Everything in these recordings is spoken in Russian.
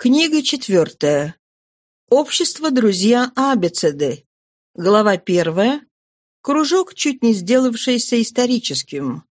Книга четвертая. Общество «Друзья Абецеды». Глава первая. Кружок, чуть не сделавшийся историческим.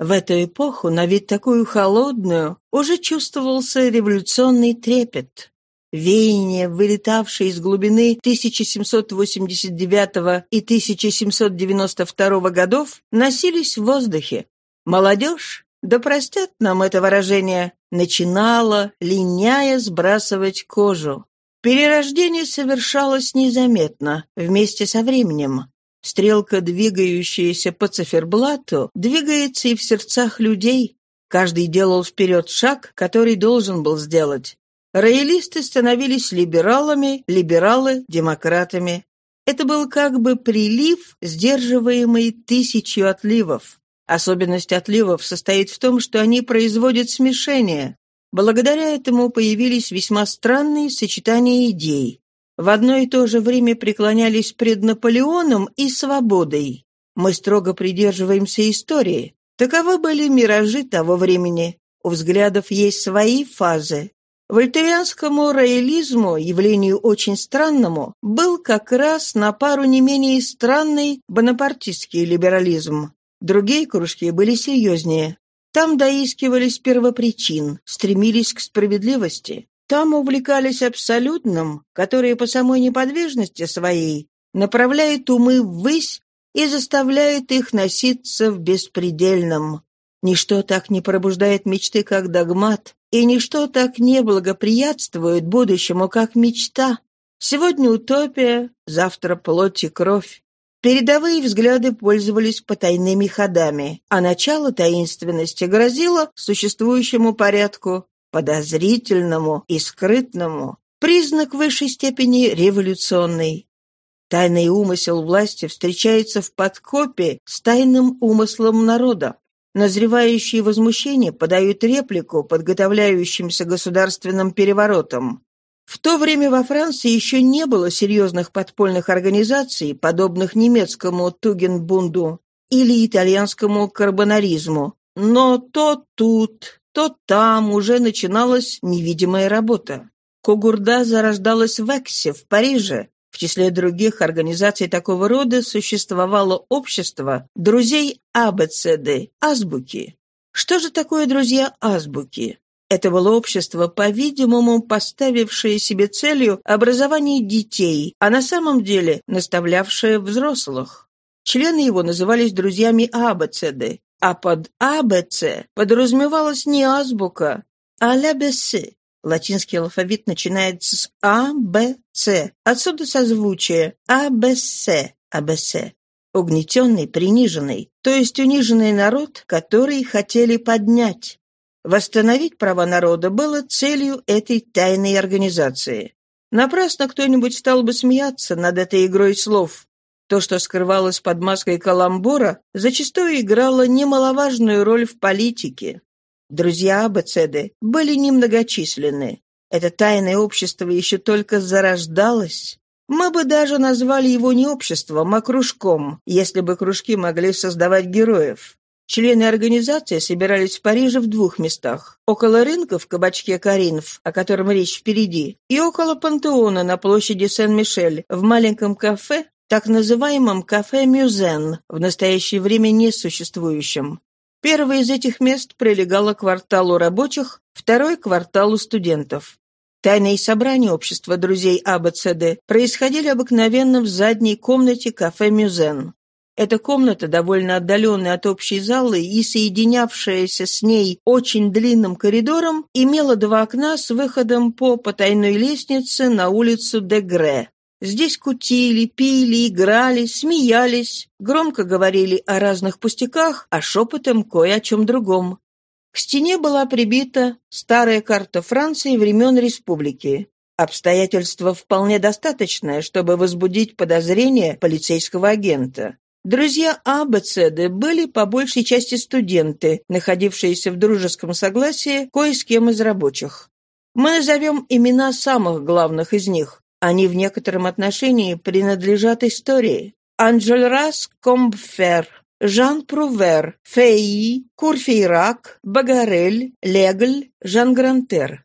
В эту эпоху, на вид такую холодную, уже чувствовался революционный трепет. Веяния, вылетавшие из глубины 1789 и 1792 годов, носились в воздухе. Молодежь, да простят нам это выражение, начинала, линяя, сбрасывать кожу. Перерождение совершалось незаметно, вместе со временем. Стрелка, двигающаяся по циферблату, двигается и в сердцах людей. Каждый делал вперед шаг, который должен был сделать. Роялисты становились либералами, либералы – демократами. Это был как бы прилив, сдерживаемый тысячью отливов. Особенность отливов состоит в том, что они производят смешение. Благодаря этому появились весьма странные сочетания идей. В одно и то же время преклонялись пред Наполеоном и свободой. Мы строго придерживаемся истории. Таковы были миражи того времени. У взглядов есть свои фазы. Вольтерианскому роялизму, явлению очень странному, был как раз на пару не менее странный бонапартистский либерализм. Другие кружки были серьезнее. Там доискивались первопричин, стремились к справедливости. Там увлекались абсолютным, которое по самой неподвижности своей направляет умы ввысь и заставляет их носиться в беспредельном. Ничто так не пробуждает мечты, как догмат, и ничто так не благоприятствует будущему, как мечта. Сегодня утопия, завтра плоть и кровь. Передовые взгляды пользовались потайными ходами, а начало таинственности грозило существующему порядку, подозрительному и скрытному, признак высшей степени революционный. Тайный умысел власти встречается в подкопе с тайным умыслом народа. Назревающие возмущения подают реплику подготовляющимся государственным переворотом. В то время во Франции еще не было серьезных подпольных организаций, подобных немецкому Тугенбунду или итальянскому карбонаризму. Но то тут, то там уже начиналась невидимая работа. Кугурда зарождалась в Эксе, в Париже. В числе других организаций такого рода существовало общество друзей АБЦД, азбуки. Что же такое друзья азбуки? Это было общество, по-видимому, поставившее себе целью образование детей, а на самом деле наставлявшее взрослых. Члены его назывались друзьями АБЦД, а под АБЦ подразумевалась не азбука, а ЛАБС. Латинский алфавит начинается с А, Б, С. Отсюда созвучие АБС, АБС. Угнетенный, приниженный, то есть униженный народ, который хотели поднять. Восстановить права народа было целью этой тайной организации. Напрасно кто-нибудь стал бы смеяться над этой игрой слов. То, что скрывалось под маской каламбура, зачастую играло немаловажную роль в политике. Друзья Абацеды были немногочисленны. Это тайное общество еще только зарождалось. Мы бы даже назвали его не обществом, а кружком, если бы кружки могли создавать героев. Члены организации собирались в Париже в двух местах. Около рынка в кабачке «Каринф», о котором речь впереди, и около пантеона на площади Сен-Мишель, в маленьком кафе, так называемом кафе «Мюзен», в настоящее время несуществующем. Первое из этих мест прилегало к кварталу рабочих, второй — кварталу студентов. Тайные собрания общества друзей АБЦД происходили обыкновенно в задней комнате кафе «Мюзен». Эта комната, довольно отдаленная от общей залы и соединявшаяся с ней очень длинным коридором, имела два окна с выходом по потайной лестнице на улицу Дегре. Здесь кутили, пили, играли, смеялись, громко говорили о разных пустяках, а шепотом кое о чем другом. К стене была прибита старая карта Франции времен республики. Обстоятельство вполне достаточное, чтобы возбудить подозрение полицейского агента. Друзья АБЦД были по большей части студенты, находившиеся в дружеском согласии кое с кем из рабочих. Мы назовем имена самых главных из них. Они в некотором отношении принадлежат истории. Анжель Рас Комбфер, Жан Прувер, Феи, Курфейрак, Багарель, Легль, Жан Грантер.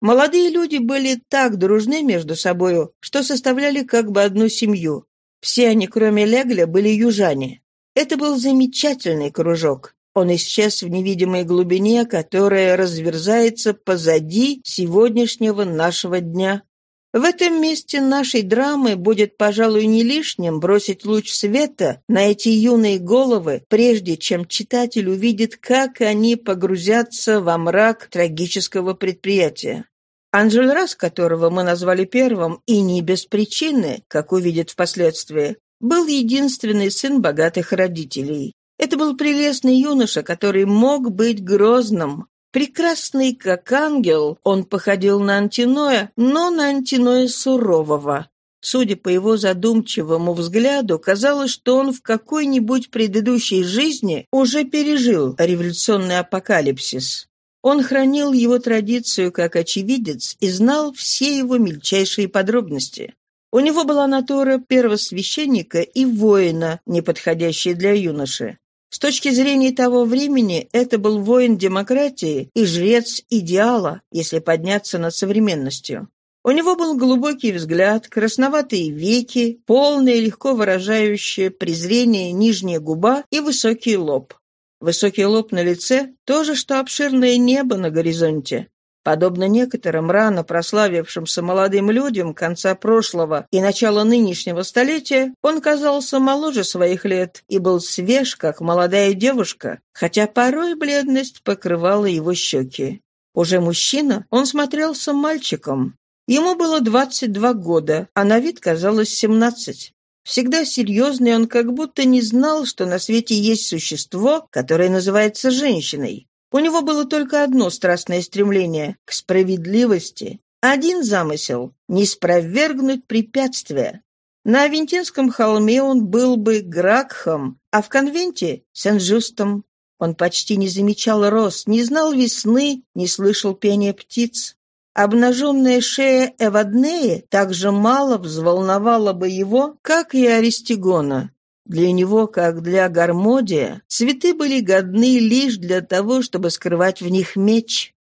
Молодые люди были так дружны между собою, что составляли как бы одну семью. Все они, кроме Легля, были южане. Это был замечательный кружок. Он исчез в невидимой глубине, которая разверзается позади сегодняшнего нашего дня. В этом месте нашей драмы будет, пожалуй, не лишним бросить луч света на эти юные головы, прежде чем читатель увидит, как они погрузятся во мрак трагического предприятия. Анжель Рас, которого мы назвали первым, и не без причины, как увидит впоследствии, был единственный сын богатых родителей. Это был прелестный юноша, который мог быть грозным. Прекрасный как ангел, он походил на Антиноя, но на Антиноя сурового. Судя по его задумчивому взгляду, казалось, что он в какой-нибудь предыдущей жизни уже пережил революционный апокалипсис. Он хранил его традицию как очевидец и знал все его мельчайшие подробности. У него была натура первосвященника и воина, не подходящая для юноши. С точки зрения того времени это был воин демократии и жрец идеала, если подняться над современностью. У него был глубокий взгляд, красноватые веки, полное легко выражающее презрение нижняя губа и высокий лоб. Высокий лоб на лице – то же, что обширное небо на горизонте. Подобно некоторым рано прославившимся молодым людям конца прошлого и начала нынешнего столетия, он казался моложе своих лет и был свеж, как молодая девушка, хотя порой бледность покрывала его щеки. Уже мужчина, он смотрелся мальчиком. Ему было 22 года, а на вид казалось 17. Всегда серьезный, он как будто не знал, что на свете есть существо, которое называется женщиной. У него было только одно страстное стремление — к справедливости. Один замысел — не спровергнуть препятствия. На Авентинском холме он был бы Гракхом, а в конвенте — Сен-Жустом. Он почти не замечал роз, не знал весны, не слышал пения птиц. Обнаженная шея Эваднеи так же мало взволновала бы его, как и Аристигона. Для него, как для Гармодия, цветы были годны лишь для того, чтобы скрывать в них меч.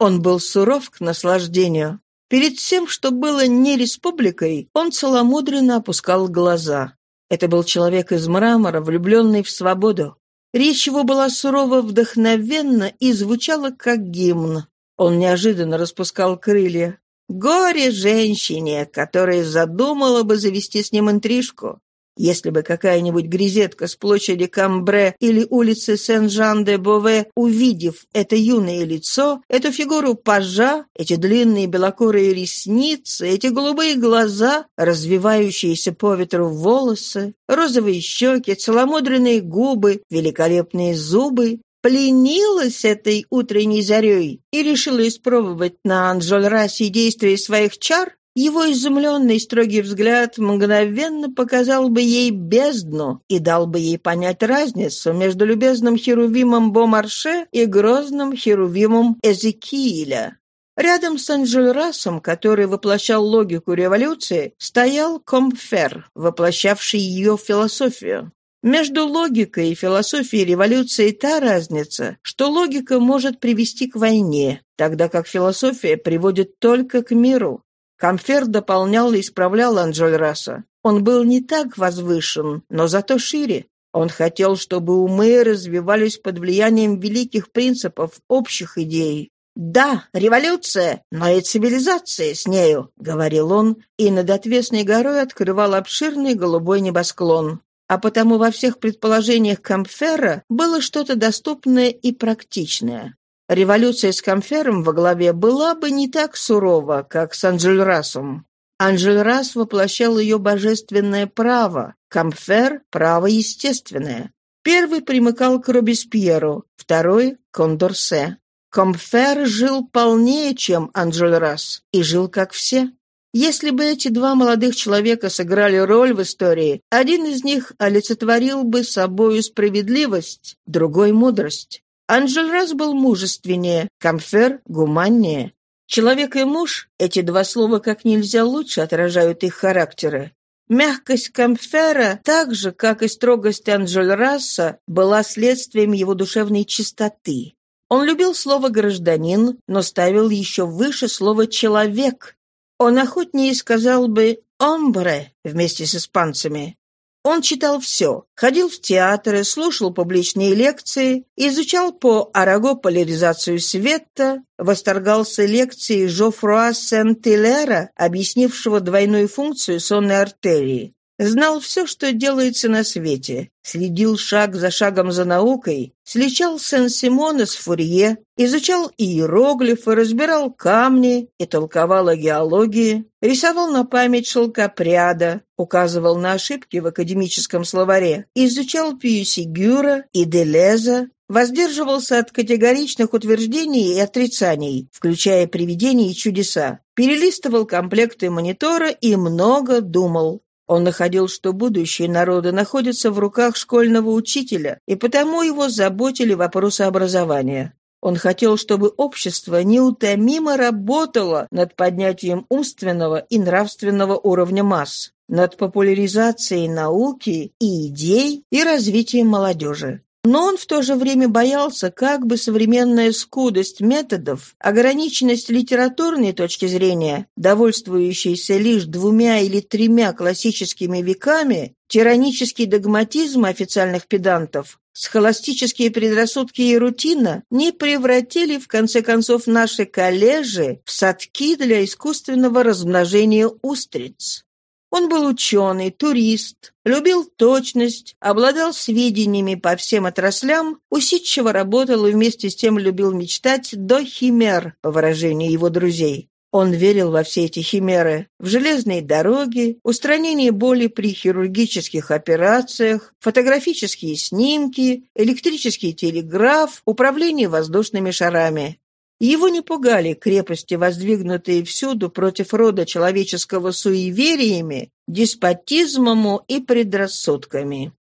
Он был суров к наслаждению. Перед всем, что было не республикой, он целомудренно опускал глаза. Это был человек из мрамора, влюбленный в свободу. Речь его была сурово вдохновенна и звучала как гимн. Он неожиданно распускал крылья. Горе женщине, которая задумала бы завести с ним интрижку. Если бы какая-нибудь грезетка с площади Камбре или улицы Сен-Жан-де-Бове, увидев это юное лицо, эту фигуру пажа, эти длинные белокурые ресницы, эти голубые глаза, развивающиеся по ветру волосы, розовые щеки, целомудренные губы, великолепные зубы, пленилась этой утренней зарей и решила испробовать на Анжолрасе действие своих чар, его изумленный строгий взгляд мгновенно показал бы ей бездну и дал бы ей понять разницу между любезным херувимом Бомарше и грозным херувимом Эзекииля. Рядом с Анжельрасом, который воплощал логику революции, стоял Комфер, воплощавший ее философию. Между логикой и философией революции та разница, что логика может привести к войне, тогда как философия приводит только к миру. Камфер дополнял и исправлял Анджольраса. Он был не так возвышен, но зато шире. Он хотел, чтобы умы развивались под влиянием великих принципов, общих идей. «Да, революция, но и цивилизация с нею», — говорил он, и над отвесной горой открывал обширный голубой небосклон. А потому во всех предположениях Камфера было что-то доступное и практичное. Революция с Камфером во главе была бы не так сурова, как с Анжельрасом. Анжельрас воплощал ее божественное право, Камфер — право естественное. Первый примыкал к Робеспьеру, второй — к Кондорсе. Комфер жил полнее, чем Анжельрас, и жил как все. Если бы эти два молодых человека сыграли роль в истории, один из них олицетворил бы собою справедливость, другой — мудрость. Анжельрас был мужественнее, Камфер — гуманнее. Человек и муж — эти два слова как нельзя лучше отражают их характеры. Мягкость Камфера, так же, как и строгость Анжельраса, была следствием его душевной чистоты. Он любил слово «гражданин», но ставил еще выше слово «человек». Он охотнее сказал бы «омбре» вместе с испанцами. Он читал все, ходил в театры, слушал публичные лекции, изучал по Араго поляризацию света, восторгался лекцией Жофруа Сент-Илера, объяснившего двойную функцию сонной артерии. Знал все, что делается на свете, следил шаг за шагом за наукой, сличал Сен-Симона с Фурье, изучал иероглифы, разбирал камни и толковал о геологии, рисовал на память шелкопряда, указывал на ошибки в академическом словаре, изучал Пьюсигюра и Делеза, воздерживался от категоричных утверждений и отрицаний, включая привидения и чудеса, перелистывал комплекты монитора и много думал. Он находил, что будущее народа находится в руках школьного учителя, и потому его заботили вопросы образования. Он хотел, чтобы общество неутомимо работало над поднятием умственного и нравственного уровня масс, над популяризацией науки и идей и развитием молодежи. Но он в то же время боялся, как бы современная скудость методов, ограниченность литературной точки зрения, довольствующейся лишь двумя или тремя классическими веками, тиранический догматизм официальных педантов, схоластические предрассудки и рутина не превратили, в конце концов, наши коллежи в садки для искусственного размножения устриц. Он был ученый, турист, любил точность, обладал сведениями по всем отраслям, усидчиво работал и вместе с тем любил мечтать до химер, по выражению его друзей. Он верил во все эти химеры, в железные дороги, устранение боли при хирургических операциях, фотографические снимки, электрический телеграф, управление воздушными шарами. Его не пугали крепости, воздвигнутые всюду против рода человеческого суевериями, деспотизмом и предрассудками.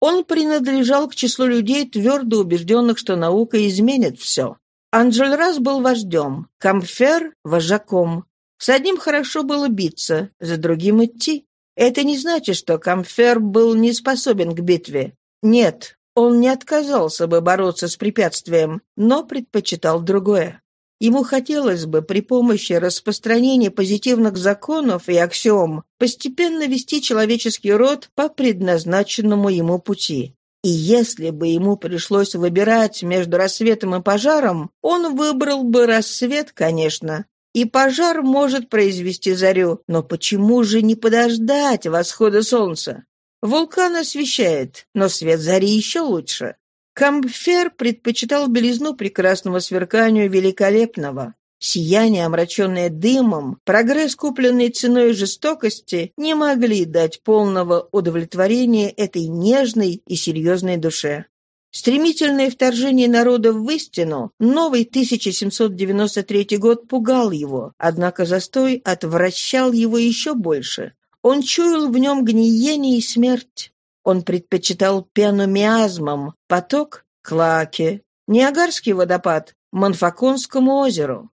Он принадлежал к числу людей, твердо убежденных, что наука изменит все. Анджель Рас был вождем, Камфер – вожаком. С одним хорошо было биться, за другим идти. Это не значит, что Камфер был не способен к битве. Нет, он не отказался бы бороться с препятствием, но предпочитал другое. Ему хотелось бы при помощи распространения позитивных законов и аксиом постепенно вести человеческий род по предназначенному ему пути. И если бы ему пришлось выбирать между рассветом и пожаром, он выбрал бы рассвет, конечно. И пожар может произвести зарю, но почему же не подождать восхода солнца? Вулкан освещает, но свет зари еще лучше. Камфер предпочитал белизну прекрасного сверканию великолепного. Сияние, омраченное дымом, прогресс, купленный ценой жестокости, не могли дать полного удовлетворения этой нежной и серьезной душе. Стремительное вторжение народа в истину, новый 1793 год пугал его, однако застой отвращал его еще больше. Он чуял в нем гниение и смерть. Он предпочитал пену миазмам, поток — клаке, Ниагарский водопад — Манфаконскому озеру.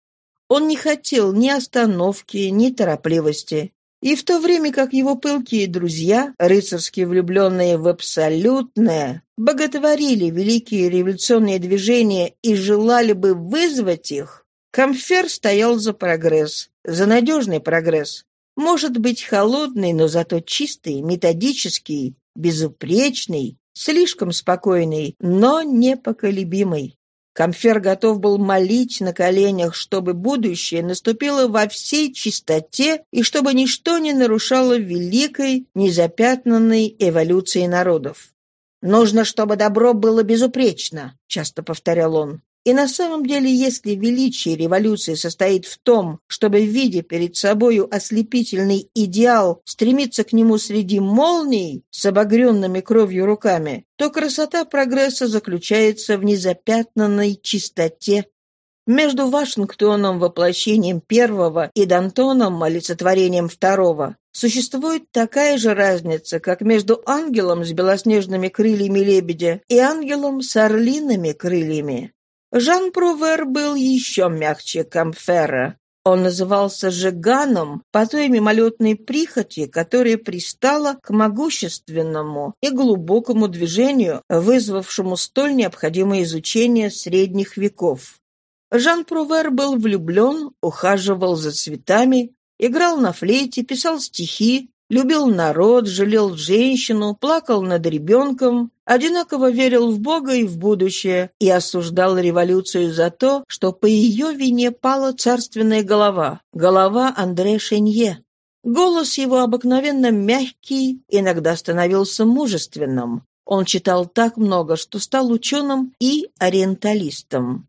Он не хотел ни остановки, ни торопливости. И в то время как его пылкие друзья, рыцарски влюбленные в абсолютное, боготворили великие революционные движения и желали бы вызвать их, Камфер стоял за прогресс, за надежный прогресс, может быть холодный, но зато чистый, методический, безупречный, слишком спокойный, но непоколебимый. Камфер готов был молить на коленях, чтобы будущее наступило во всей чистоте и чтобы ничто не нарушало великой, незапятнанной эволюции народов. «Нужно, чтобы добро было безупречно», — часто повторял он. И на самом деле, если величие революции состоит в том, чтобы, видя перед собою ослепительный идеал, стремиться к нему среди молний с обогренными кровью руками, то красота прогресса заключается в незапятнанной чистоте. Между Вашингтоном, воплощением первого, и Дантоном, олицетворением второго, существует такая же разница, как между ангелом с белоснежными крыльями лебедя и ангелом с орлиными крыльями. Жан Прувер был еще мягче Камфера. Он назывался Жиганом по той мимолетной прихоти, которая пристала к могущественному и глубокому движению, вызвавшему столь необходимое изучение средних веков. Жан Прувер был влюблен, ухаживал за цветами, играл на флейте, писал стихи, любил народ, жалел женщину, плакал над ребенком, одинаково верил в Бога и в будущее и осуждал революцию за то, что по ее вине пала царственная голова, голова Андре Шенье. Голос его обыкновенно мягкий, иногда становился мужественным. Он читал так много, что стал ученым и ориенталистом.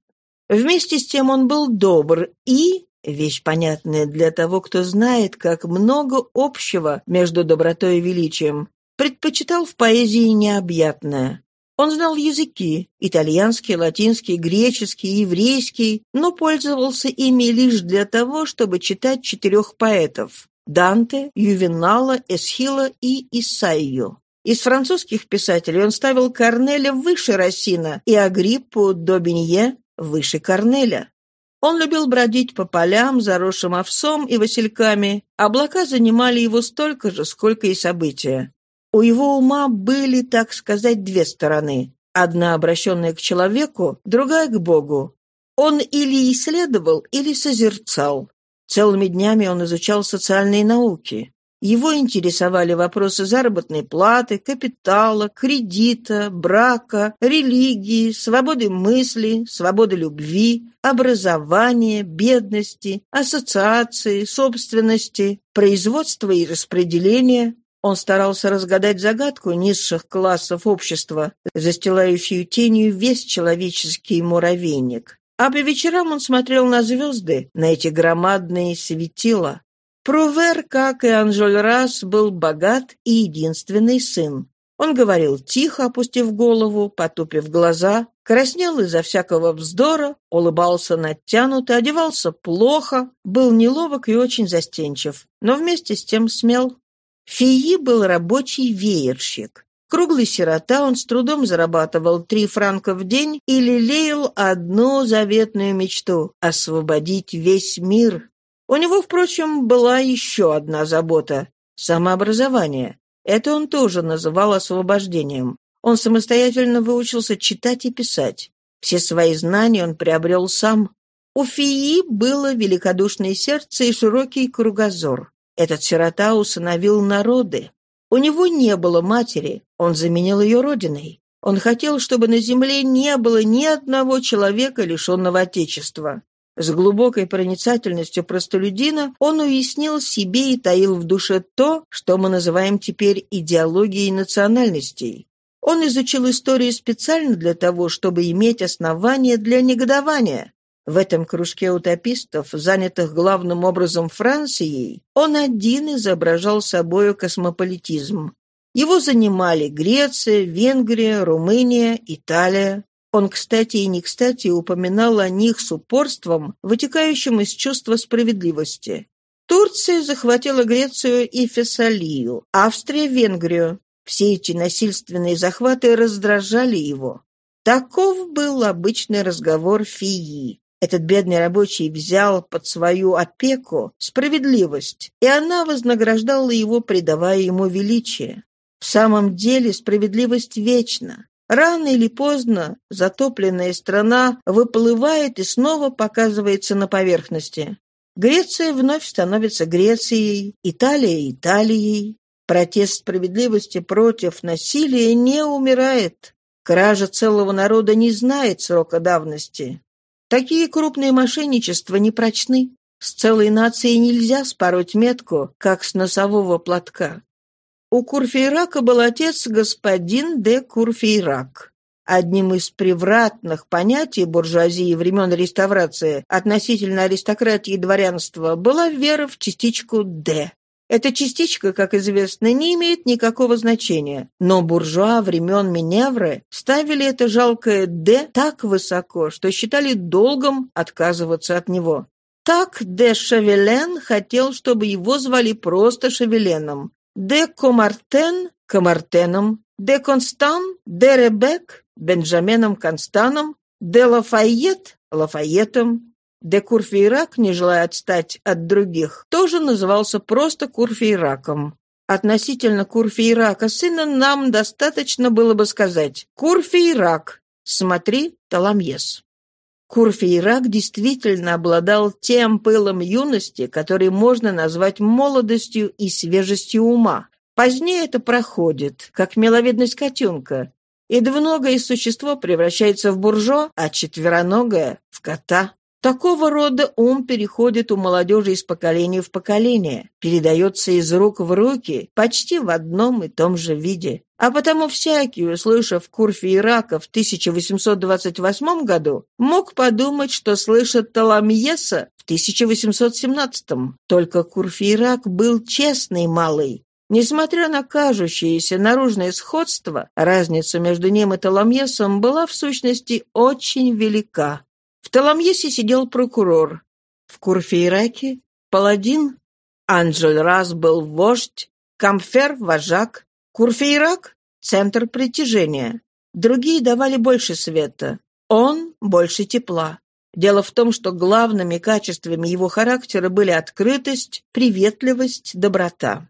Вместе с тем он был добр и Вещь понятная для того, кто знает, как много общего между добротой и величием. Предпочитал в поэзии необъятное. Он знал языки – итальянский, латинский, греческий, еврейский, но пользовался ими лишь для того, чтобы читать четырех поэтов – Данте, Ювенала, Эсхила и Исаию. Из французских писателей он ставил Корнеля выше Рассина и Агриппу Добинье выше Корнеля. Он любил бродить по полям, заросшим овсом и васильками. Облака занимали его столько же, сколько и события. У его ума были, так сказать, две стороны. Одна обращенная к человеку, другая к Богу. Он или исследовал, или созерцал. Целыми днями он изучал социальные науки. Его интересовали вопросы заработной платы, капитала, кредита, брака, религии, свободы мысли, свободы любви, образования, бедности, ассоциации, собственности, производства и распределения. Он старался разгадать загадку низших классов общества, застилающую тенью весь человеческий муравейник. А по вечерам он смотрел на звезды, на эти громадные светила, Прувер, как и Анжольрас, был богат и единственный сын. Он говорил тихо, опустив голову, потупив глаза, краснел из-за всякого вздора, улыбался натянуто, одевался плохо, был неловок и очень застенчив, но вместе с тем смел. Фии был рабочий веерщик. Круглый сирота, он с трудом зарабатывал три франка в день и лелеял одну заветную мечту — освободить весь мир. У него, впрочем, была еще одна забота — самообразование. Это он тоже называл освобождением. Он самостоятельно выучился читать и писать. Все свои знания он приобрел сам. У Фии было великодушное сердце и широкий кругозор. Этот сирота усыновил народы. У него не было матери, он заменил ее родиной. Он хотел, чтобы на земле не было ни одного человека, лишенного Отечества. С глубокой проницательностью простолюдина он уяснил себе и таил в душе то, что мы называем теперь идеологией национальностей. Он изучил историю специально для того, чтобы иметь основания для негодования. В этом кружке утопистов, занятых главным образом Францией, он один изображал собою космополитизм. Его занимали Греция, Венгрия, Румыния, Италия. Он, кстати и не кстати, упоминал о них с упорством, вытекающим из чувства справедливости. Турция захватила Грецию и Фессалию, Австрия — Венгрию. Все эти насильственные захваты раздражали его. Таков был обычный разговор Фии. Этот бедный рабочий взял под свою опеку справедливость, и она вознаграждала его, придавая ему величие. В самом деле справедливость вечна. Рано или поздно затопленная страна выплывает и снова показывается на поверхности. Греция вновь становится Грецией, Италия – Италией. Протест справедливости против насилия не умирает. Кража целого народа не знает срока давности. Такие крупные мошенничества не прочны. С целой нацией нельзя спороть метку, как с носового платка. У Курфейрака был отец господин де Курфейрак. Одним из превратных понятий буржуазии времен реставрации относительно аристократии и дворянства была вера в частичку «д». Эта частичка, как известно, не имеет никакого значения, но буржуа времен Миневры ставили это жалкое «д» так высоко, что считали долгом отказываться от него. Так де Шавелен хотел, чтобы его звали просто Шавеленом, де Комартен – Комартеном, де Констан – де Ребек – Бенджаменом Констаном, де Лафайет – Лафайетом, де Курфейрак, не желая отстать от других, тоже назывался просто Курфейраком. Относительно Курфейрака сына нам достаточно было бы сказать «Курфейрак, смотри, Таламьес». Курфейрак действительно обладал тем пылом юности, который можно назвать молодостью и свежестью ума. Позднее это проходит, как миловидность котенка, и двуногое существо превращается в буржо, а четвероногое — в кота. Такого рода ум переходит у молодежи из поколения в поколение, передается из рук в руки почти в одном и том же виде. А потому всякий, услышав Курфи Ирака в 1828 году, мог подумать, что слышит Таламьеса в 1817. Только Курфи Ирак был честный малый, Несмотря на кажущееся наружное сходство, разница между ним и Таламьесом была в сущности очень велика. В Таламьесе сидел прокурор. В Курфейраке — паладин. Анджель Раз был вождь. Камфер — вожак. Курфейрак — центр притяжения. Другие давали больше света. Он — больше тепла. Дело в том, что главными качествами его характера были открытость, приветливость, доброта.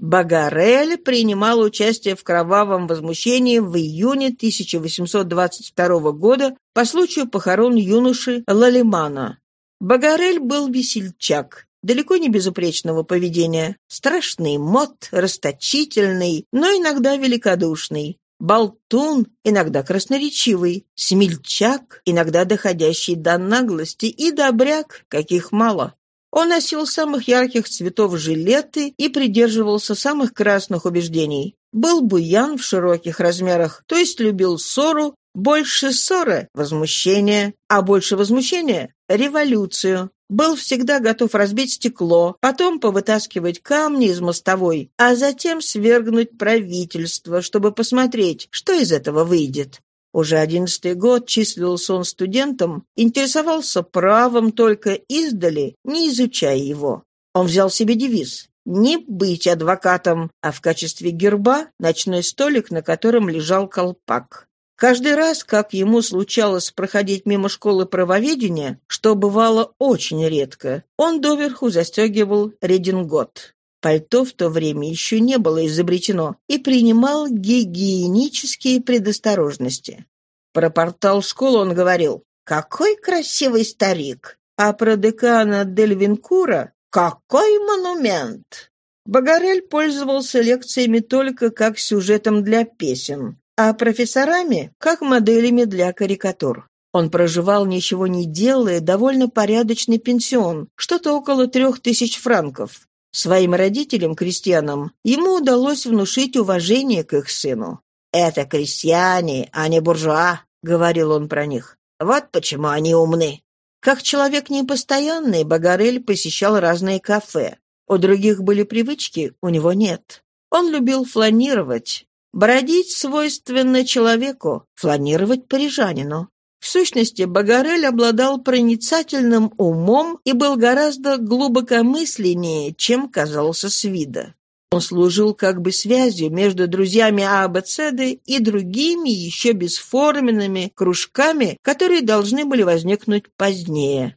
Багарель принимал участие в кровавом возмущении в июне 1822 года по случаю похорон юноши Лалимана. Багарель был весельчак, далеко не безупречного поведения, страшный мод, расточительный, но иногда великодушный, болтун, иногда красноречивый, смельчак, иногда доходящий до наглости и добряк, каких мало. Он носил самых ярких цветов жилеты и придерживался самых красных убеждений. Был буян в широких размерах, то есть любил ссору, больше ссоры – возмущение, а больше возмущения – революцию. Был всегда готов разбить стекло, потом повытаскивать камни из мостовой, а затем свергнуть правительство, чтобы посмотреть, что из этого выйдет. Уже одиннадцатый год числился он студентом, интересовался правом только издали, не изучая его. Он взял себе девиз «Не быть адвокатом», а в качестве герба ночной столик, на котором лежал колпак. Каждый раз, как ему случалось проходить мимо школы правоведения, что бывало очень редко, он доверху застегивал редингот. Пальто в то время еще не было изобретено и принимал гигиенические предосторожности. Про портал школы он говорил «Какой красивый старик!» А про декана Дельвинкура «Какой монумент!» Багарель пользовался лекциями только как сюжетом для песен, а профессорами — как моделями для карикатур. Он проживал, ничего не делая, довольно порядочный пенсион, что-то около трех тысяч франков. Своим родителям, крестьянам, ему удалось внушить уважение к их сыну. «Это крестьяне, а не буржуа», — говорил он про них. «Вот почему они умны». Как человек непостоянный, Багарель посещал разные кафе. У других были привычки, у него нет. Он любил фланировать. Бродить свойственно человеку, фланировать парижанину. В сущности, Багарель обладал проницательным умом и был гораздо глубокомысленнее, чем казался с вида. Он служил как бы связью между друзьями Абацеды и другими еще бесформенными кружками, которые должны были возникнуть позднее.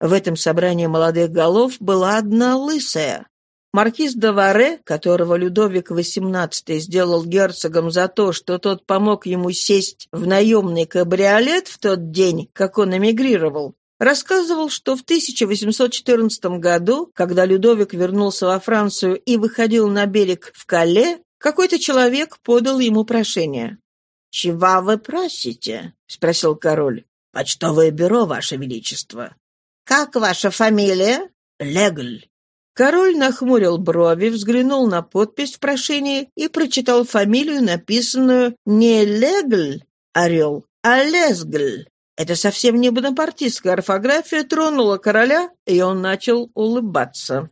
В этом собрании молодых голов была одна лысая. Маркиз де Варе, которого Людовик XVIII сделал герцогом за то, что тот помог ему сесть в наемный кабриолет в тот день, как он эмигрировал, рассказывал, что в 1814 году, когда Людовик вернулся во Францию и выходил на берег в Кале, какой-то человек подал ему прошение. «Чего вы просите?» — спросил король. «Почтовое бюро, ваше величество». «Как ваша фамилия?» «Легль». Король нахмурил брови, взглянул на подпись в прошении и прочитал фамилию, написанную не «Легль» — орел, а «Лесгль». Это совсем не бонапартистская орфография тронула короля, и он начал улыбаться.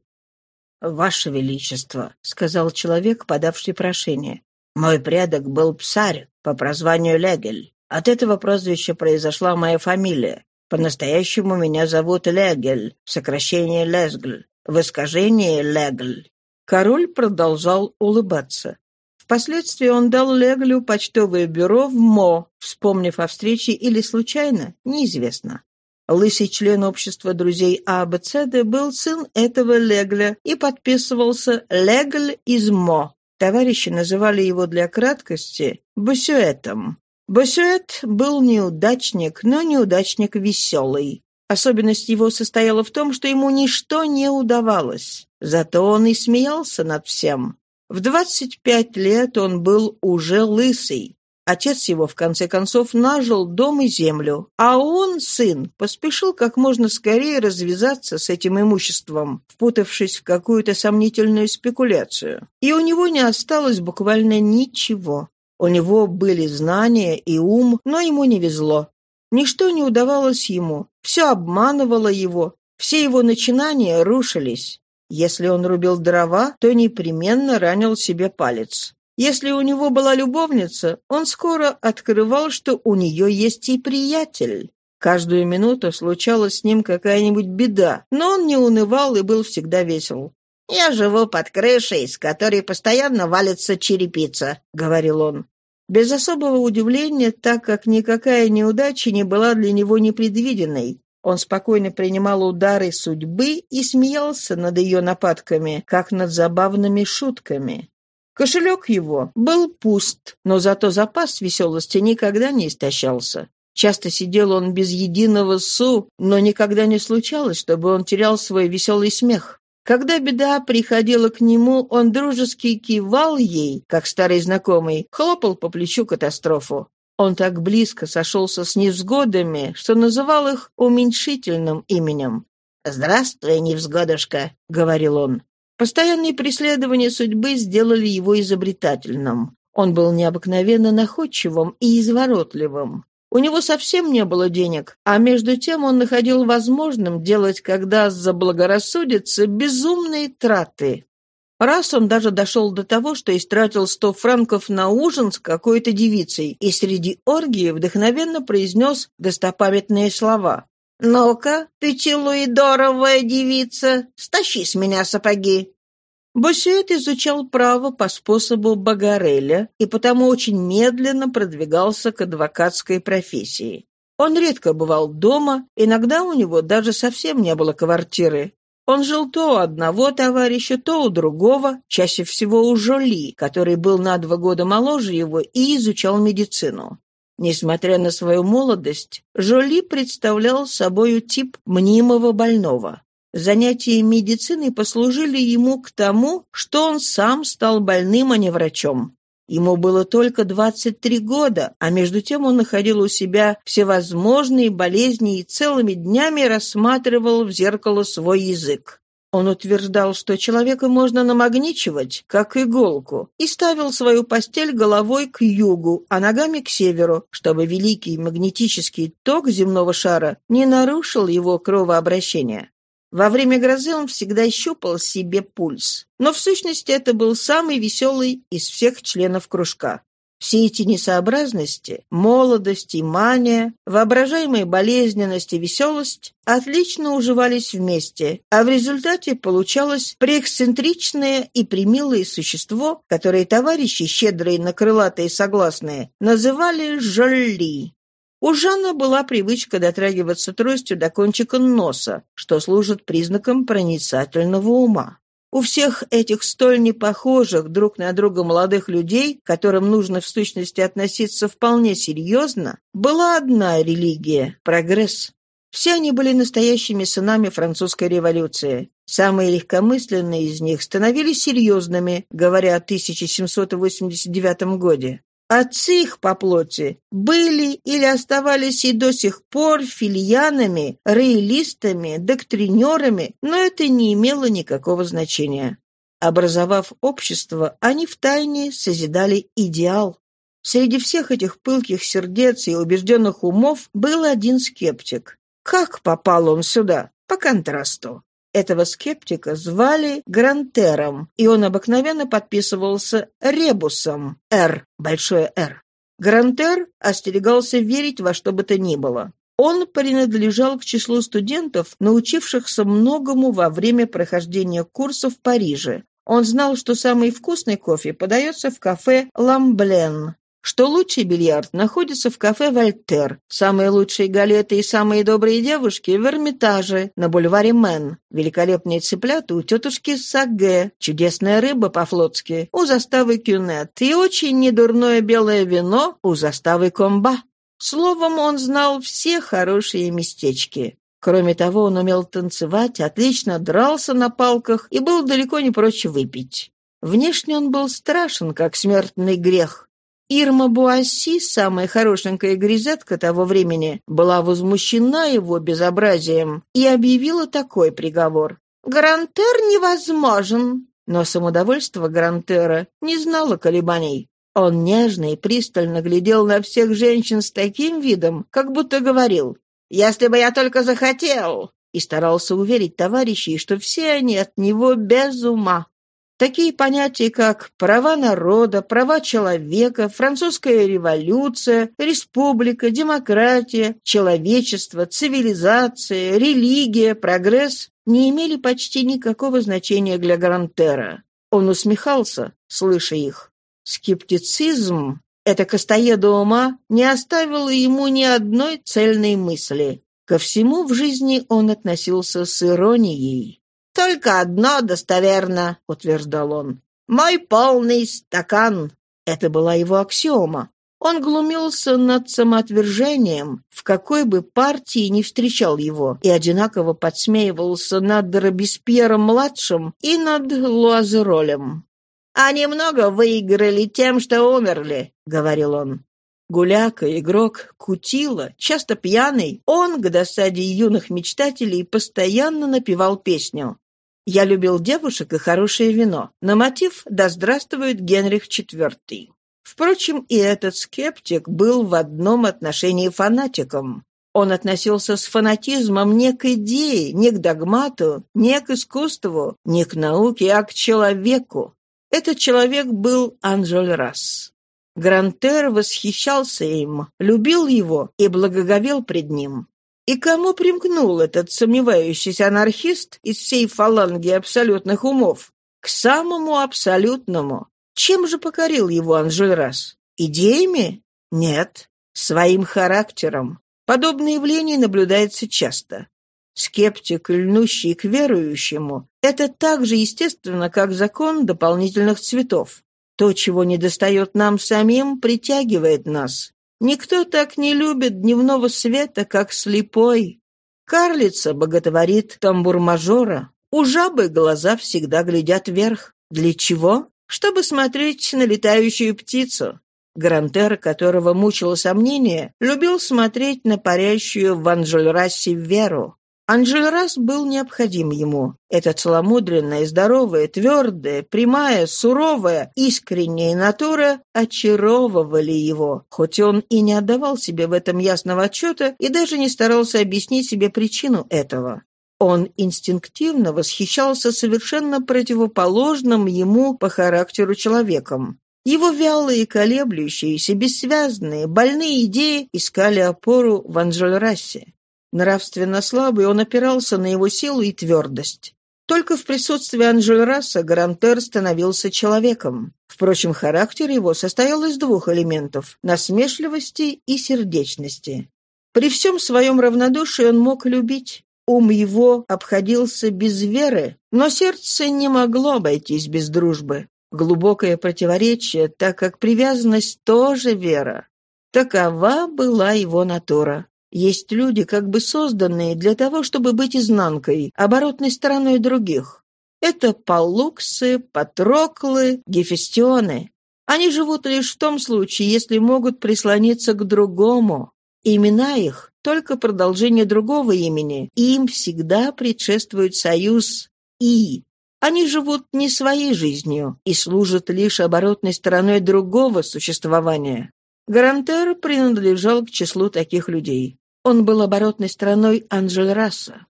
«Ваше Величество», — сказал человек, подавший прошение, — «мой предок был псарь по прозванию Легель. От этого прозвища произошла моя фамилия. По-настоящему меня зовут Легель, сокращение Лесгль в искажении Легль. Король продолжал улыбаться. Впоследствии он дал Леглю почтовое бюро в МО, вспомнив о встрече или случайно, неизвестно. Лысый член общества друзей АБЦД был сын этого Легля и подписывался «Легль из Мо». Товарищи называли его для краткости «Босюэтом». Босюэт был неудачник, но неудачник веселый. Особенность его состояла в том, что ему ничто не удавалось. Зато он и смеялся над всем. В 25 лет он был уже лысый. Отец его, в конце концов, нажил дом и землю, а он, сын, поспешил как можно скорее развязаться с этим имуществом, впутавшись в какую-то сомнительную спекуляцию. И у него не осталось буквально ничего. У него были знания и ум, но ему не везло. Ничто не удавалось ему, все обманывало его, все его начинания рушились. Если он рубил дрова, то непременно ранил себе палец. Если у него была любовница, он скоро открывал, что у нее есть и приятель. Каждую минуту случалась с ним какая-нибудь беда, но он не унывал и был всегда весел. «Я живу под крышей, с которой постоянно валится черепица», — говорил он. Без особого удивления, так как никакая неудача не была для него непредвиденной. Он спокойно принимал удары судьбы и смеялся над ее нападками, как над забавными шутками. Кошелек его был пуст, но зато запас веселости никогда не истощался. Часто сидел он без единого су, но никогда не случалось, чтобы он терял свой веселый смех. Когда беда приходила к нему, он дружески кивал ей, как старый знакомый, хлопал по плечу катастрофу. Он так близко сошелся с невзгодами, что называл их уменьшительным именем. «Здравствуй, невзгодушка», — говорил он. Постоянные преследования судьбы сделали его изобретательным. Он был необыкновенно находчивым и изворотливым. У него совсем не было денег, а между тем он находил возможным делать, когда заблагорассудится, безумные траты. Раз он даже дошел до того, что истратил сто франков на ужин с какой-то девицей и среди оргии вдохновенно произнес достопамятные слова. «Ну-ка, пятилуидоровая девица, стащи с меня сапоги!» Босюэт изучал право по способу Багареля и потому очень медленно продвигался к адвокатской профессии. Он редко бывал дома, иногда у него даже совсем не было квартиры. Он жил то у одного товарища, то у другого, чаще всего у Жоли, который был на два года моложе его и изучал медицину. Несмотря на свою молодость, Жоли представлял собою тип мнимого больного. Занятия медициной послужили ему к тому, что он сам стал больным, а не врачом. Ему было только 23 года, а между тем он находил у себя всевозможные болезни и целыми днями рассматривал в зеркало свой язык. Он утверждал, что человека можно намагничивать, как иголку, и ставил свою постель головой к югу, а ногами к северу, чтобы великий магнетический ток земного шара не нарушил его кровообращение. Во время грозы он всегда щупал себе пульс. Но в сущности это был самый веселый из всех членов кружка. Все эти несообразности, молодость и мания, воображаемая болезненность и веселость отлично уживались вместе, а в результате получалось преэксцентричное и примилое существо, которое товарищи, щедрые на крылатые согласные, называли «жолли». У Жанна была привычка дотрагиваться тростью до кончика носа, что служит признаком проницательного ума. У всех этих столь непохожих друг на друга молодых людей, которым нужно в сущности относиться вполне серьезно, была одна религия – прогресс. Все они были настоящими сынами французской революции. Самые легкомысленные из них становились серьезными, говоря о 1789 годе. Отцы их по плоти были или оставались и до сих пор филиянами, реалистами, доктринерами, но это не имело никакого значения. Образовав общество, они втайне созидали идеал. Среди всех этих пылких сердец и убежденных умов был один скептик. Как попал он сюда? По контрасту. Этого скептика звали Грантером, и он обыкновенно подписывался Ребусом, Р, большое Р. Грантер остерегался верить во что бы то ни было. Он принадлежал к числу студентов, научившихся многому во время прохождения курса в Париже. Он знал, что самый вкусный кофе подается в кафе «Ламблен», что лучший бильярд находится в кафе «Вольтер», самые лучшие галеты и самые добрые девушки в Эрмитаже на бульваре Мэн, великолепные цыплята у тетушки Саге, чудесная рыба по-флотски у заставы Кюнет и очень недурное белое вино у заставы Комба. Словом, он знал все хорошие местечки. Кроме того, он умел танцевать, отлично дрался на палках и был далеко не прочь выпить. Внешне он был страшен, как смертный грех. Ирма Буасси, самая хорошенькая грезетка того времени, была возмущена его безобразием и объявила такой приговор. «Гарантер невозможен!» Но самодовольство Гарантера не знало колебаний. Он нежно и пристально глядел на всех женщин с таким видом, как будто говорил «Если бы я только захотел!» и старался уверить товарищей, что все они от него без ума. Такие понятия, как права народа, права человека, французская революция, республика, демократия, человечество, цивилизация, религия, прогресс, не имели почти никакого значения для Грантера. Он усмехался, слыша их. Скептицизм, это костоеда ума, не оставило ему ни одной цельной мысли. Ко всему в жизни он относился с иронией. «Только одно достоверно», — утверждал он. «Мой полный стакан». Это была его аксиома. Он глумился над самоотвержением, в какой бы партии не встречал его, и одинаково подсмеивался над Робеспьером-младшим и над Луазеролем. «Они много выиграли тем, что умерли», — говорил он. Гуляка, игрок, кутила, часто пьяный, он, к досаде юных мечтателей, постоянно напевал песню. Я любил девушек и хорошее вино. На мотив «Да здравствует Генрих IV». Впрочем, и этот скептик был в одном отношении фанатиком. Он относился с фанатизмом не к идее, не к догмату, не к искусству, не к науке, а к человеку. Этот человек был Анжель Расс. Грантер восхищался им, любил его и благоговел пред ним. И кому примкнул этот сомневающийся анархист из всей фаланги абсолютных умов? К самому абсолютному. Чем же покорил его Анжельрас? Идеями? Нет. Своим характером. Подобное явление наблюдается часто. Скептик, льнущий к верующему, это так же естественно, как закон дополнительных цветов. То, чего недостает нам самим, притягивает нас. Никто так не любит дневного света, как слепой. Карлица боготворит тамбур-мажора. У жабы глаза всегда глядят вверх. Для чего? Чтобы смотреть на летающую птицу. Грантер, которого мучило сомнение, любил смотреть на парящую в Анжельрасе Веру. Анжельрас был необходим ему. Эта целомудренная, здоровая, твердая, прямая, суровая, искренняя натура очаровывали его, хоть он и не отдавал себе в этом ясного отчета и даже не старался объяснить себе причину этого. Он инстинктивно восхищался совершенно противоположным ему по характеру человеком. Его вялые, колеблющиеся, бессвязные, больные идеи искали опору в Анжельрасе. Нравственно слабый, он опирался на его силу и твердость. Только в присутствии Анжельраса Гарантер становился человеком. Впрочем, характер его состоял из двух элементов – насмешливости и сердечности. При всем своем равнодушии он мог любить. Ум его обходился без веры, но сердце не могло обойтись без дружбы. Глубокое противоречие, так как привязанность тоже вера. Такова была его натура. Есть люди, как бы созданные для того, чтобы быть изнанкой, оборотной стороной других. Это палуксы, патроклы, гефестионы. Они живут лишь в том случае, если могут прислониться к другому. Имена их — только продолжение другого имени, им всегда предшествует союз «и». Они живут не своей жизнью и служат лишь оборотной стороной другого существования. Гарантер принадлежал к числу таких людей. Он был оборотной стороной Анжельраса.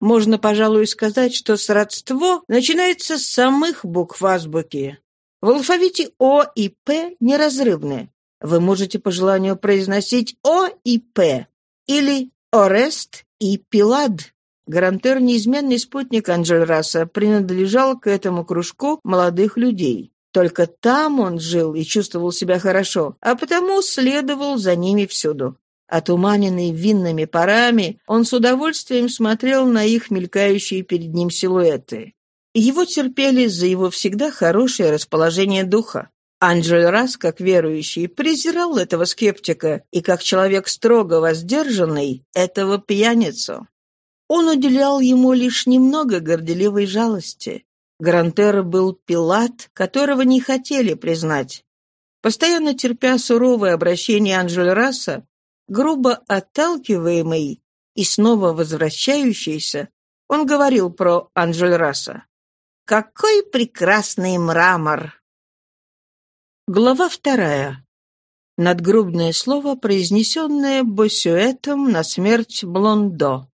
Можно, пожалуй, сказать, что сродство начинается с самых букв азбуки. В алфавите О и П неразрывны. Вы можете по желанию произносить О и П или Орест и Пилад. Гарантер, неизменный спутник Анжельраса, принадлежал к этому кружку молодых людей. Только там он жил и чувствовал себя хорошо, а потому следовал за ними всюду. Отуманенный винными парами, он с удовольствием смотрел на их мелькающие перед ним силуэты. Его терпели за его всегда хорошее расположение духа. Анджель Расс, как верующий, презирал этого скептика и, как человек строго воздержанный, этого пьяницу. Он уделял ему лишь немного горделивой жалости. Грантер был пилат, которого не хотели признать. Постоянно терпя суровое обращение Анжель Расса, грубо отталкиваемый и снова возвращающийся, он говорил про Анжель Расса. «Какой прекрасный мрамор!» Глава вторая. Надгрубное слово, произнесенное Босюэтом на смерть Блондо.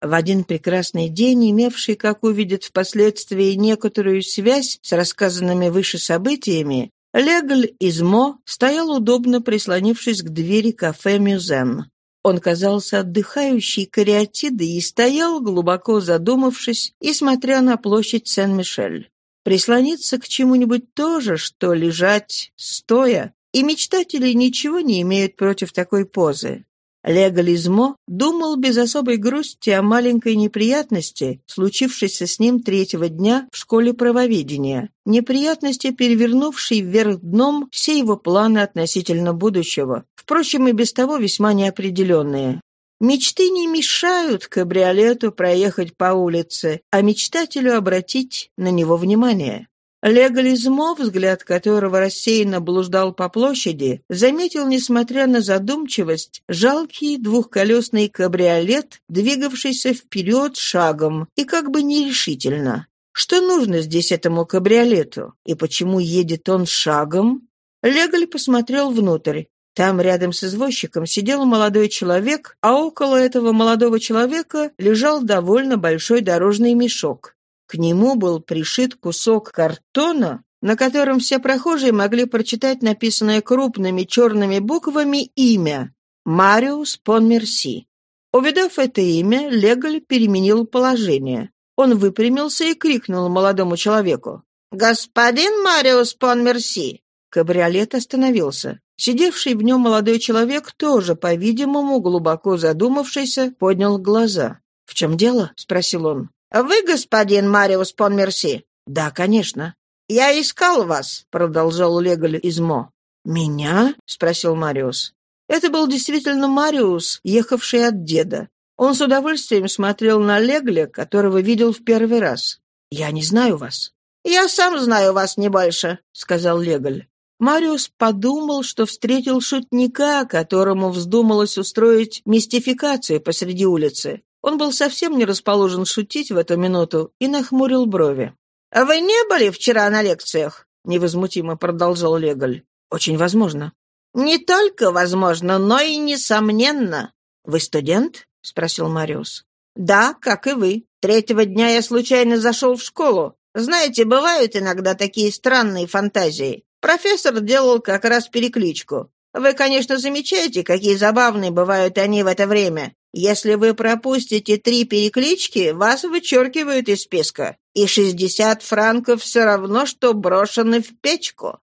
В один прекрасный день, имевший, как увидит впоследствии, некоторую связь с рассказанными выше событиями, Легль Измо стоял удобно прислонившись к двери кафе «Мюзен». Он казался отдыхающей кариатидой и стоял, глубоко задумавшись и смотря на площадь Сен-Мишель. Прислониться к чему-нибудь тоже, что лежать стоя, и мечтатели ничего не имеют против такой позы. Легализмо думал без особой грусти о маленькой неприятности, случившейся с ним третьего дня в школе правоведения, неприятности, перевернувшей вверх дном все его планы относительно будущего, впрочем, и без того весьма неопределенные. Мечты не мешают кабриолету проехать по улице, а мечтателю обратить на него внимание. Легализмо, взгляд которого рассеянно блуждал по площади, заметил, несмотря на задумчивость, жалкий двухколесный кабриолет, двигавшийся вперед шагом и как бы нерешительно. Что нужно здесь этому кабриолету? И почему едет он шагом? Легаль посмотрел внутрь. Там рядом с извозчиком сидел молодой человек, а около этого молодого человека лежал довольно большой дорожный мешок. К нему был пришит кусок картона, на котором все прохожие могли прочитать написанное крупными черными буквами имя «Мариус Понмерси». Увидав это имя, Леголь переменил положение. Он выпрямился и крикнул молодому человеку. «Господин Мариус Понмерси!» Кабриолет остановился. Сидевший в нем молодой человек тоже, по-видимому, глубоко задумавшийся, поднял глаза. «В чем дело?» — спросил он. «Вы господин Мариус Понмерси?» «Да, конечно». «Я искал вас», — продолжал Леголь Измо. «Меня?» — спросил Мариус. Это был действительно Мариус, ехавший от деда. Он с удовольствием смотрел на Легля, которого видел в первый раз. «Я не знаю вас». «Я сам знаю вас не больше», — сказал Леголь. Мариус подумал, что встретил шутника, которому вздумалось устроить мистификацию посреди улицы. Он был совсем не расположен шутить в эту минуту и нахмурил брови. «А вы не были вчера на лекциях?» — невозмутимо продолжал Леголь. «Очень возможно». «Не только возможно, но и несомненно». «Вы студент?» — спросил Мариус. «Да, как и вы. Третьего дня я случайно зашел в школу. Знаете, бывают иногда такие странные фантазии. Профессор делал как раз перекличку. Вы, конечно, замечаете, какие забавные бывают они в это время. Если вы пропустите три переклички, вас вычеркивают из списка, и 60 франков все равно, что брошены в печку».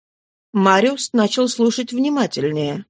Мариус начал слушать внимательнее.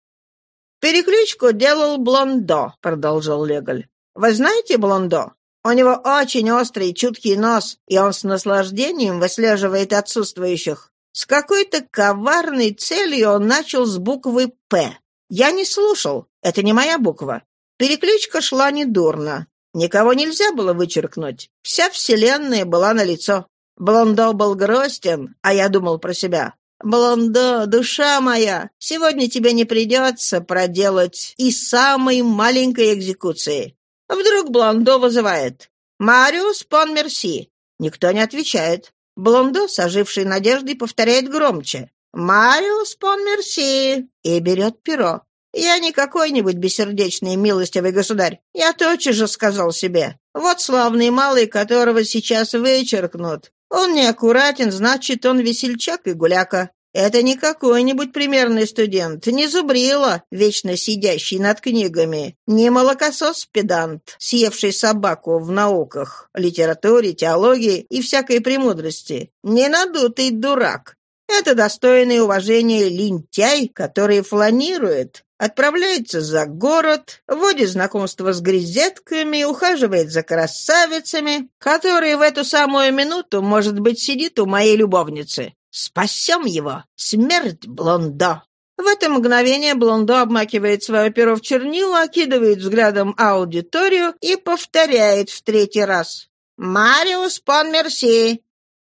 «Перекличку делал Блондо», — продолжал Леголь. «Вы знаете Блондо? У него очень острый, чуткий нос, и он с наслаждением выслеживает отсутствующих. С какой-то коварной целью он начал с буквы «П». Я не слушал, это не моя буква. Перекличка шла недурно. Никого нельзя было вычеркнуть. Вся вселенная была на лицо. Блондо был грустен, а я думал про себя. «Блондо, душа моя, сегодня тебе не придется проделать и самой маленькой экзекуции». Вдруг Блондо вызывает. «Мариус Пон Мерси». Никто не отвечает. Блондо, соживший надеждой, повторяет громче. «Мариус Пон Мерси» и берет перо. Я не какой-нибудь бессердечный милостивый государь. Я тотчас же сказал себе, вот славный малый, которого сейчас вычеркнут. Он неаккуратен, значит, он весельчак и гуляка. Это не какой-нибудь примерный студент, не зубрила, вечно сидящий над книгами, не молокосос-педант, съевший собаку в науках, литературе, теологии и всякой премудрости, не надутый дурак. Это достойный уважения лентяй, который фланирует, отправляется за город, вводит знакомство с грезетками, ухаживает за красавицами, которые в эту самую минуту, может быть, сидит у моей любовницы. Спасем его! Смерть Блондо!» В это мгновение Блондо обмакивает свое перо в чернила, окидывает взглядом аудиторию и повторяет в третий раз. «Мариус Пон Мерси!»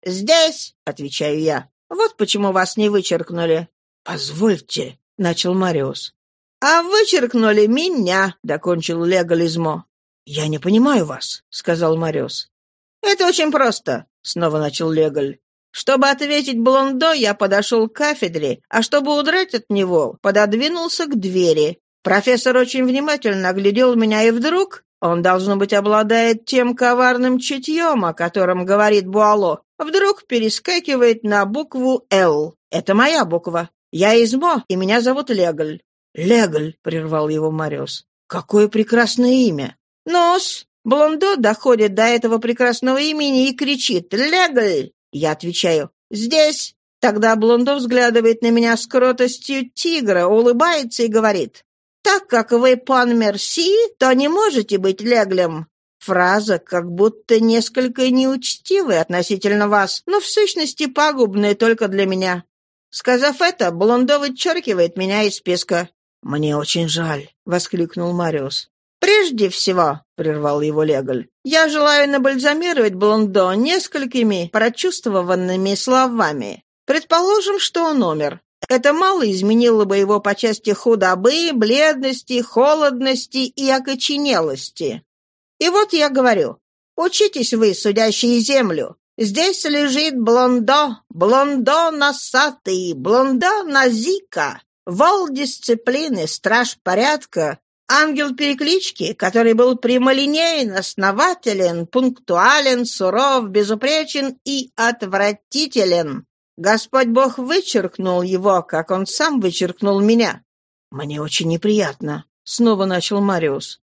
«Здесь!» — отвечаю я. «Вот почему вас не вычеркнули». «Позвольте», — начал Мариус. «А вычеркнули меня», — докончил Легализмо. «Я не понимаю вас», — сказал Мариус. «Это очень просто», — снова начал Легаль. Чтобы ответить Блондо, я подошел к кафедре, а чтобы удрать от него, пододвинулся к двери. Профессор очень внимательно оглядел меня, и вдруг, он, должно быть, обладает тем коварным чутьем, о котором говорит Буало, вдруг перескакивает на букву «Л». Это моя буква. Я из Мо, и меня зовут Леголь. «Леголь», — прервал его Мариус. «Какое прекрасное имя!» «Нос!» Блондо доходит до этого прекрасного имени и кричит «Леголь!» Я отвечаю «Здесь». Тогда Блондо взглядывает на меня с кротостью тигра, улыбается и говорит «Так как вы пан Мерси, то не можете быть леглем». Фраза как будто несколько неучтивая относительно вас, но в сущности пагубная только для меня. Сказав это, Блондо вычеркивает меня из списка. «Мне очень жаль», — воскликнул Мариус. «Прежде всего», — прервал его Леголь, — «я желаю набальзамировать Блондо несколькими прочувствованными словами. Предположим, что он умер. Это мало изменило бы его по части худобы, бледности, холодности и окоченелости. И вот я говорю, учитесь вы, судящие землю. Здесь лежит Блондо, Блондо носатый, Блондо назика, вол дисциплины, страж порядка, Ангел переклички, который был прямолинеен, основателен, пунктуален, суров, безупречен и отвратителен. Господь Бог вычеркнул его, как он сам вычеркнул меня. «Мне очень неприятно», — снова начал Мариус.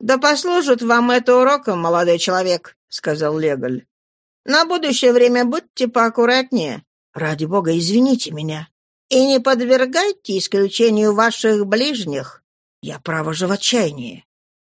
«Да послужит вам это уроком, молодой человек», — сказал Леголь. «На будущее время будьте поаккуратнее. Ради бога, извините меня. И не подвергайте исключению ваших ближних. Я, право же, в отчаянии.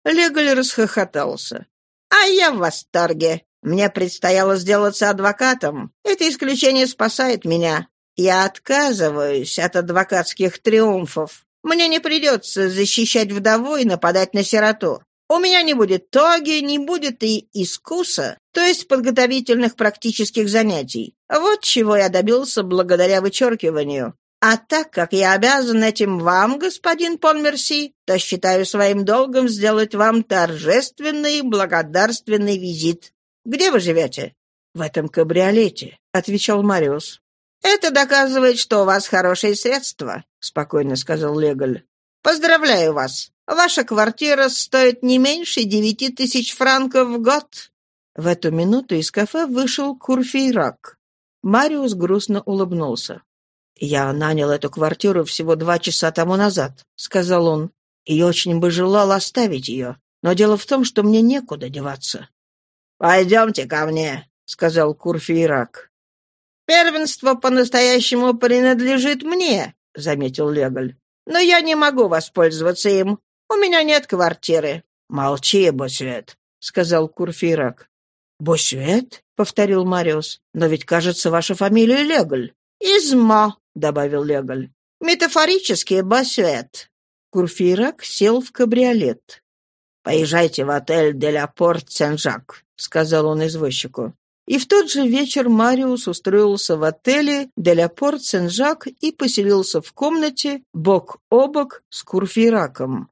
Леголь расхохотался. А я в восторге. Мне предстояло сделаться адвокатом. Это исключение спасает меня. Я отказываюсь от адвокатских триумфов. Мне не придется защищать вдову и нападать на сироту. У меня не будет тоги, не будет и искуса, то есть подготовительных практических занятий. Вот чего я добился благодаря вычеркиванию. А так как я обязан этим вам, господин Понмерси, то считаю своим долгом сделать вам торжественный благодарственный визит. Где вы живете?» «В этом кабриолете», — отвечал Мариус. «Это доказывает, что у вас хорошие средства», — спокойно сказал Леголь. «Поздравляю вас. Ваша квартира стоит не меньше девяти тысяч франков в год». В эту минуту из кафе вышел Курфейрак. Мариус грустно улыбнулся. «Я нанял эту квартиру всего два часа тому назад», — сказал он, «и очень бы желал оставить ее. Но дело в том, что мне некуда деваться». «Пойдемте ко мне», — сказал Курфейрак. «Первенство по-настоящему принадлежит мне», — заметил Леголь. «Но я не могу воспользоваться им. У меня нет квартиры». «Молчи, Босвет», — сказал Курфейрак. «Босвет?» — повторил Мариус. «Но ведь, кажется, ваша фамилия Леголь». «Измо», — добавил Леголь. «Метафорический бассет». Курфейрак сел в кабриолет. «Поезжайте в отель «Де ля Порт Сен-Жак», — сказал он извозчику. И в тот же вечер Мариус устроился в отеле «Де ля Порт Сен-Жак» и поселился в комнате бок о бок с Курфейраком.